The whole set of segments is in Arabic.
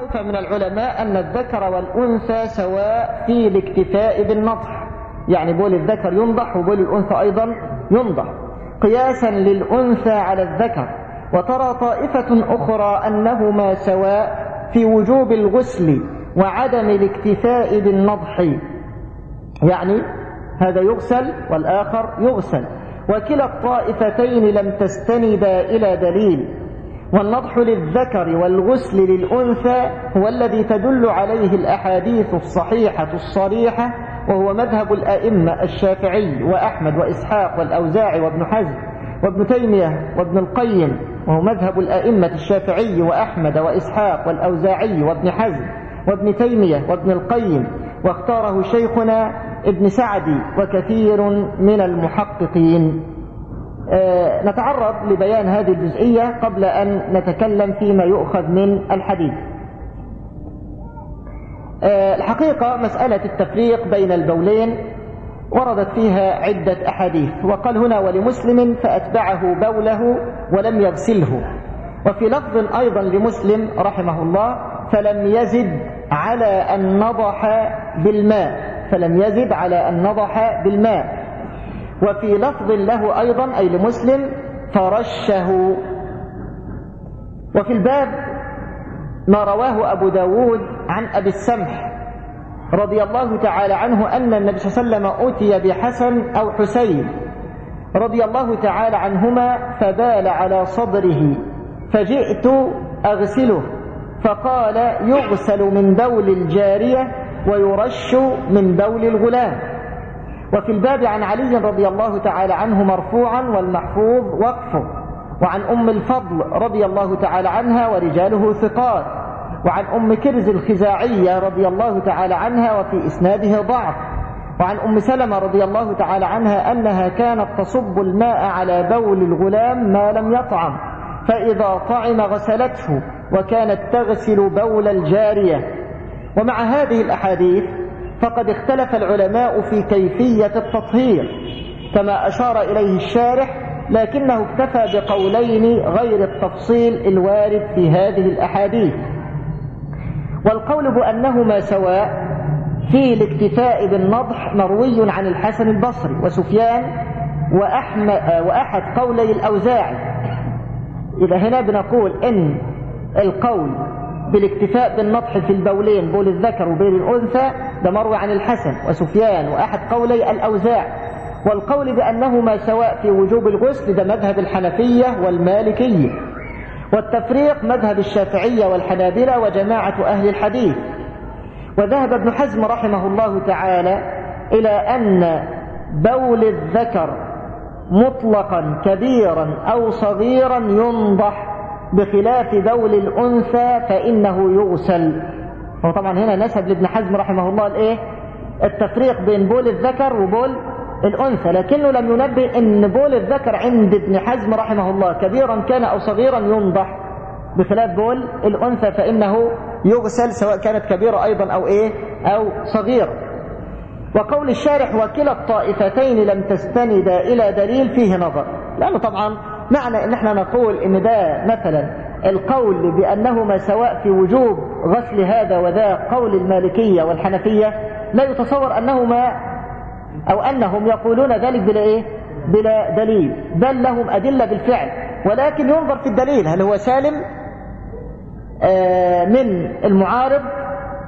طائفة من العلماء أن الذكر والأنثى سواء في الاكتفاء بالنضح. يعني بول الذكر ينضح وبول الأنثى أيضا ينضح. قياسا للأنثى على الذكر. وترى طائفة أخرى أنهما سواء في وجوب الغسل وعدم الاكتفاء بالنضح. يعني هذا يغسل والآخر يغسل. وكلا الطائفتين لم تستندا إلى دليل. والنضح للذكر والغسل للأنثى هو الذي تدل عليه الأحاديث الصحيحة الصريحة وهو مذهب الأئمة الشافعي وأحمد وإسحاق والأوزاعي وابن حزم وابن تيمية وابن القيم وهو مذهب الأئمة الشافعي وأحمد وإسحاق والأوزاعي وابن حزم وابن تيمية وابن القيم واختاره شيخنا ابن سعدي وكثير من المحققين. نتعرض لبيان هذه الجزئية قبل أن نتكلم فيما يؤخذ من الحديث. آه الحقيقة مسألة التفريق بين البولين وردت فيها عدة أحاديث وقال هنا ولمسلم فأتبعه بوله ولم يغسله وفي لفظ أيضا لمسلم رحمه الله فلم يزد على أن نضح بالماء فلم يزد على أن نضح بالماء. وفي لفظ له أيضا أي لمسلم فرشه. وفي الباب ما رواه أبو داود عن أبي السمح رضي الله تعالى عنه أن النبي صلى الله عليه وسلم أتي بحسن أو حسين رضي الله تعالى عنهما فبال على صدره فجئت أغسله فقال يغسل من بول الجارية ويرش من بول الغلام. وفي الباب عن علي رضي الله تعالى عنه مرفوعا والمحفوظ وقفه وعن أم الفضل رضي الله تعالى عنها ورجاله ثقات وعن أم كرز الخزاعية رضي الله تعالى عنها وفي إسناده ضعف وعن أم سلمة رضي الله تعالى عنها أنها كانت تصب الماء على بول الغلام ما لم يطعم فإذا طعم غسلته وكانت تغسل بول الجارية. ومع هذه الأحاديث فقد اختلف العلماء في كيفية التطهير كما أشار إليه الشارح لكنه اكتفى بقولين غير التفصيل الوارد في هذه الأحاديث. والقول بأنهما سواء في الاكتفاء بالنضح مروي عن الحسن البصري وسفيان وأحمد وأحد قولي الأوزاعي. إذا هنا بنقول إن القول بالاكتفاء بالنضح في البولين بول الذكر وبول الأنثى ده مروي عن الحسن وسفيان وأحد قولي الأوزاع. والقول بأنهما سواء في وجوب الغسل ده مذهب الحنفية والمالكية. والتفريق مذهب الشافعية والحنابلة وجماعة أهل الحديث. وذهب ابن حزم رحمه الله تعالى إلى أن بول الذكر مطلقا كبيرا أو صغيرا ينضح بخلاف بول الأنثى فإنه يغسل. هو طبعا هنا نسب لابن حزم رحمه الله الإيه؟ التفريق بين بول الذكر وبول الأنثى لكنه لم ينبه أن بول الذكر عند ابن حزم رحمه الله كبيرا كان أو صغيرا ينضح. بخلاف بول الأنثى فإنه يغسل سواء كانت كبيرة أيضا أو إيه؟ أو صغيرة. وقول الشارح وكلا الطائفتين لم تستند إلى دليل فيه نظر. لأنه طبعا معنى إن إحنا نقول إن ده مثلا القول بأنهما سواء في وجوب غسل هذا وذا قول المالكية والحنفية لا يتصور أنهما أو أنهم يقولون ذلك بلا إيه؟ بلا دليل بل لهم أدلة بالفعل. ولكن ينظر في الدليل هل هو سالم؟ آه من المعارض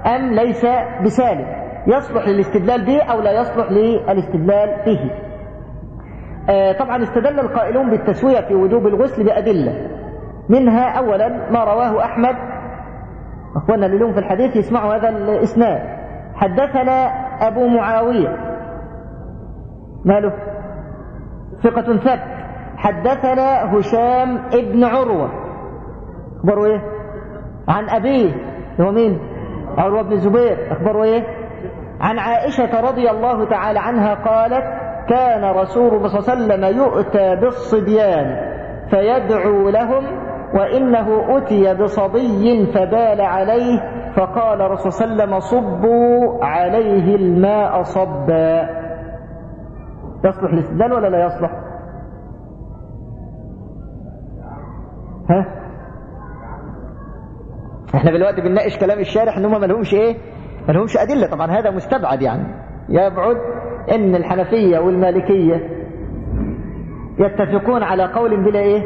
أم ليس بسالم؟ يصلح للاستدلال به أو لا يصلح للاستدلال به. طبعا استدل القائلون بالتسوية في وجوب الغسل بأدلة. منها أولا ما رواه أحمد أخوانا اللي لهم في الحديث يسمعوا هذا الإسناد. حدثنا أبو معاوية. ماله؟ ثقة ثبت. حدثنا هشام ابن عروة. أخبره إيه؟ عن أبيه. هو مين؟ عروة بن الزبير. أخبره إيه؟ عن عائشة رضي الله تعالى عنها قالت كان رسول الله صلى الله عليه وسلم يؤتى بالصبيان فيدعو لهم وإنه أتي بصبي فبال عليه فقال رسول صلى الله عليه وسلم صبوا عليه الماء صبا. يصلح الاستدلال ولا لا يصلح؟ ها؟ إحنا دلوقتي بنناقش كلام الشارح ان هم ما لهمش إيه؟ ما لهمش أدلة. طبعا هذا مستبعد يعني. يبعد إن الحنفية والمالكية يتفقون على قول بلا إيه؟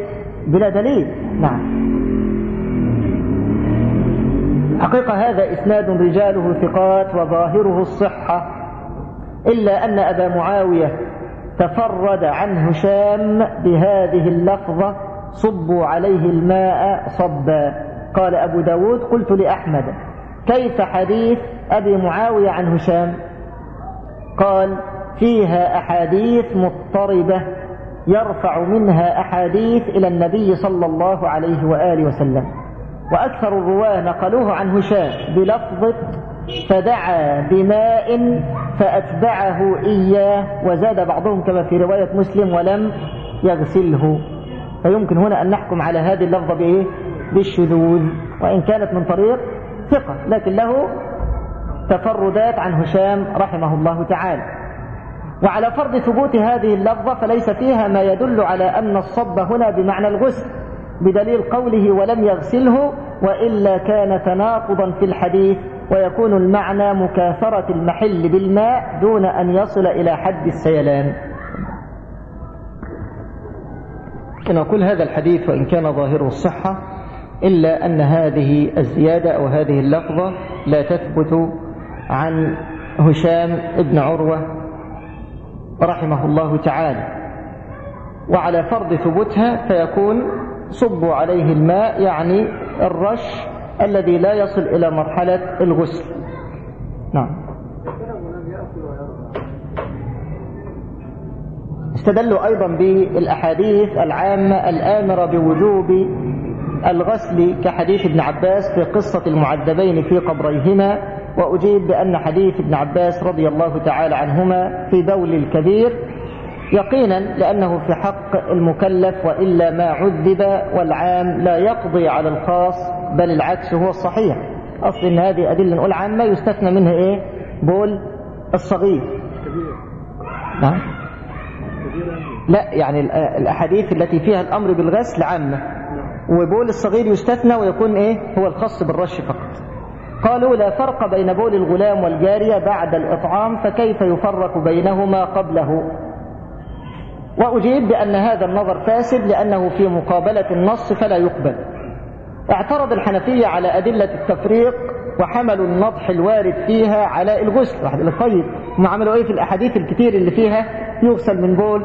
بلا دليل. نعم. حقيقة هذا إسناد رجاله ثقات وظاهره الصحة إلا أن أبا معاوية تفرد عن هشام بهذه اللفظة صبوا عليه الماء صبا قال أبو داود قلت لأحمد كيف حديث أبي معاوية عن هشام. قال فيها أحاديث مضطربة يرفع منها أحاديث إلى النبي صلى الله عليه وآله وسلم وأكثر الرواة نقلوه عن هشام بلفظة فدعا بماء فأتبعه إياه وزاد بعضهم كما في رواية مسلم ولم يغسله. فيمكن هنا أن نحكم على هذه اللفظة بإيه؟ بالشذوذ. وإن كانت من طريق ثقة لكن له تفردات عن هشام رحمه الله تعالى. وعلى فرض ثبوت هذه اللفظة فليس فيها ما يدل على أن الصب هنا بمعنى الغسل بدليل قوله ولم يغسله وإلا كان تناقضا في الحديث ويكون المعنى مكاثرة المحل بالماء دون أن يصل إلى حد السيلان. كما كل هذا الحديث وإن كان ظاهره الصحة إلا أن هذه الزيادة أو هذه اللفظة لا تثبت عن هشام ابن عروة رحمه الله تعالى. وعلى فرض ثبوتها فيكون صبوا عليه الماء يعني الرش الذي لا يصل إلى مرحلة الغسل. نعم. استدلوا أيضا بالأحاديث العامة الآمرة بوجوب الغسل كحديث ابن عباس في قصة المعذبين في قبريهما وأجيب بأن حديث ابن عباس رضي الله تعالى عنهما في بول الكبير يقينا لأنه في حق المكلف وإلا ما عذب والعام لا يقضي على الخاص بل العكس هو الصحيح. أصل إن هذه أدلة نقول عامة يستثنى منها إيه؟ بول الصغير. نعم. لا يعني الأحاديث التي فيها الأمر بالغسل عامة. وبول الصغير يستثنى ويكون إيه؟ هو الخاص بالرش فقط. قالوا لا فرق بين بول الغلام والجارية بعد الإطعام فكيف يفرق بينهما قبله؟ وأجيب بأن هذا النظر فاسد لأنه في مقابلة النص فلا يقبل. اعترض الحنفية على أدلة التفريق وحملوا النضح الوارد فيها على الغسل. واحد طيب هم عملوا إيه في الأحاديث الكتير اللي فيها؟ يغسل من بول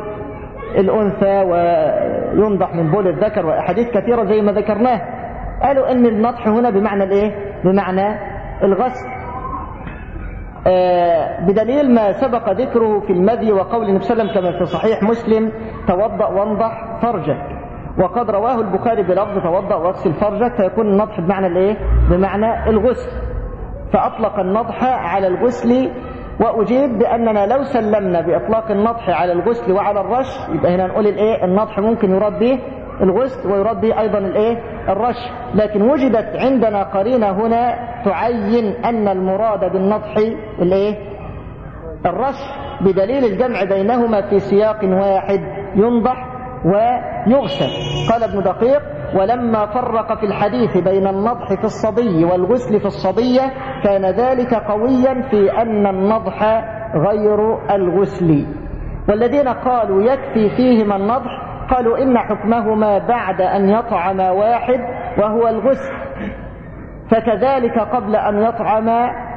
الأنثى وينضح من بول الذكر وأحاديث كثيرة زي ما ذكرناه. قالوا إن النضح هنا بمعنى الإيه؟ بمعنى الغسل. آه بدليل ما سبق ذكره في المذي وقول النبي صلى الله عليه وسلم كما في صحيح مسلم توضأ وانضح فرجك. وقد رواه البخاري بلفظ توضأ واغسل فرجك فيكون النضح بمعنى الإيه؟ بمعنى الغسل. فأطلق النضح على الغسل وأجيب بأننا لو سلمنا بإطلاق النضح على الغسل وعلى الرش يبقى هنا نقول الإيه؟ النضح ممكن يراد به الغسل ويراد به أيضا الإيه؟ الرش. لكن وجدت عندنا قرينة هنا تعين أن المراد بالنضح الإيه؟ الرش بدليل الجمع بينهما في سياق واحد ينضح ويغسل. قال ابن دقيق ولما فرق في الحديث بين النضح في الصبي والغسل في الصبية كان ذلك قويا في أن النضح غير الغسل. والذين قالوا يكفي فيهما النضح قالوا إن حكمهما بعد أن يطعم واحد وهو الغسل. فكذلك قبل أن يطعم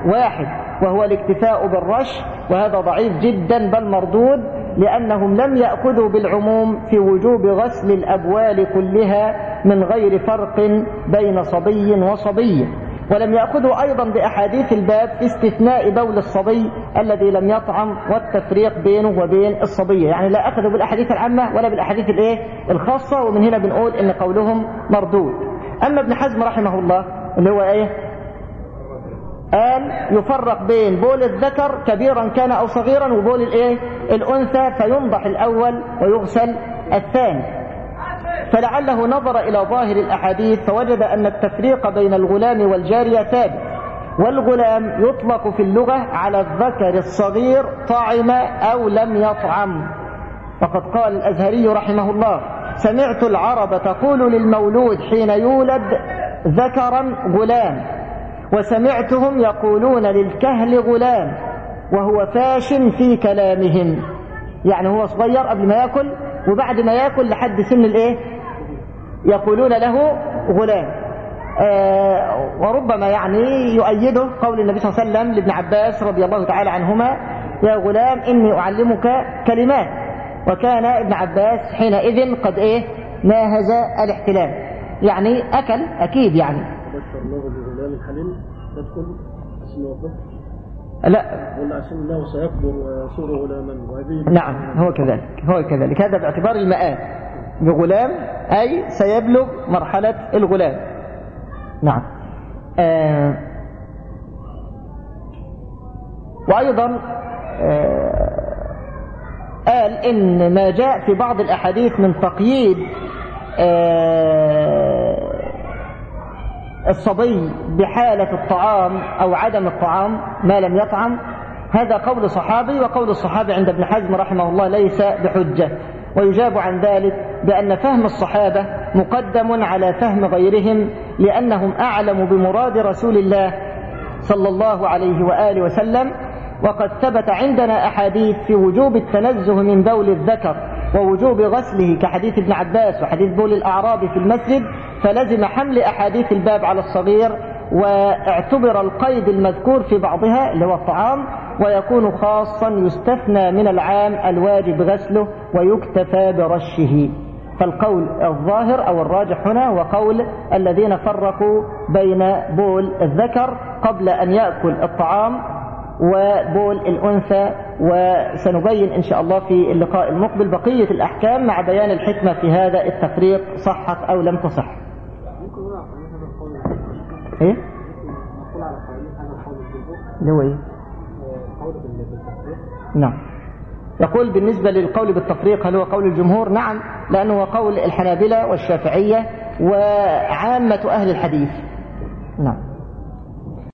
واحد وهو الاكتفاء بالرش وهذا ضعيف جدا بل مردود لأنهم لم يأخذوا بالعموم في وجوب غسل الأبوال كلها من غير فرق بين صبي وصبية ولم يأخذوا أيضا بأحاديث الباب استثناء بول الصبي الذي لم يطعم والتفريق بينه وبين الصبية يعني لا أخذوا بالأحاديث العامة ولا بالأحاديث الإيه؟ الخاصة. ومن هنا بنقول إن قولهم مردود. أما ابن حزم رحمه الله اللي هو إيه؟ قال يفرق بين بول الذكر كبيرا كان أو صغيرا وبول الإيه؟ الأنثى فينضح الأول ويغسل الثاني. فلعله نظر إلى ظاهر الأحاديث فوجد أن التفريق بين الغلام والجارية ثابت والغلام يطلق في اللغة على الذكر الصغير طعم أو لم يطعم. فقد قال الأزهري رحمه الله سمعت العرب تقول للمولود حين يولد ذكرا غلام وسمعتهم يقولون للكهل غلام وهو فاش في كلامهم. يعني هو صغير قبل ما يأكل وبعد ما يأكل لحد سن الإيه؟ يقولون له غلام. آه وربما يعني يؤيده قول النبي صلى الله عليه وسلم لابن عباس رضي الله تعالى عنهما يا غلام إني أعلمك كلمات. وكان ابن عباس حينئذ قد إيه؟ ناهز الاحتلال. يعني أكل أكيد يعني. بشر الله بغلام حليم تدخل اسمه لا. ولا عشان الله سيكبر ويصير غلاما نعم هو كذلك هو كذلك. هذا باعتبار المآل بغلام أي سيبلغ مرحلة الغلام. نعم. آه وأيضا آه قال إن ما جاء في بعض الأحاديث من تقييد آه الصبي بحالة الطعام أو عدم الطعام ما لم يطعم هذا قول صحابي وقول الصحابي عند ابن حزم رحمه الله ليس بحجة. ويجاب عن ذلك بأن فهم الصحابة مقدم على فهم غيرهم لأنهم أعلم بمراد رسول الله صلى الله عليه وآله وسلم وقد ثبت عندنا أحاديث في وجوب التنزه من بول الذكر ووجوب غسله كحديث ابن عباس وحديث بول الأعراب في المسجد فلزم حمل أحاديث الباب على الصغير واعتبر القيد المذكور في بعضها اللي هو الطعام ويكون خاصا يستثنى من العام الواجب غسله ويكتفى برشه فالقول الظاهر أو الراجح هنا هو قول الذين فرقوا بين بول الذكر قبل أن يأكل الطعام وبول الأنثى وسنبين إن شاء الله في اللقاء المقبل بقية الأحكام مع بيان الحكمة في هذا التفريق صحت أو لم تصح ممكن نقول على هذا القول إيه؟ نقول على قائلين هذا القول الجمهور اللي هو إيه؟ نعم. يقول بالنسبة للقول بالتفريق هل هو قول الجمهور؟ نعم لأنه هو قول الحنابلة والشافعية وعامة أهل الحديث. نعم.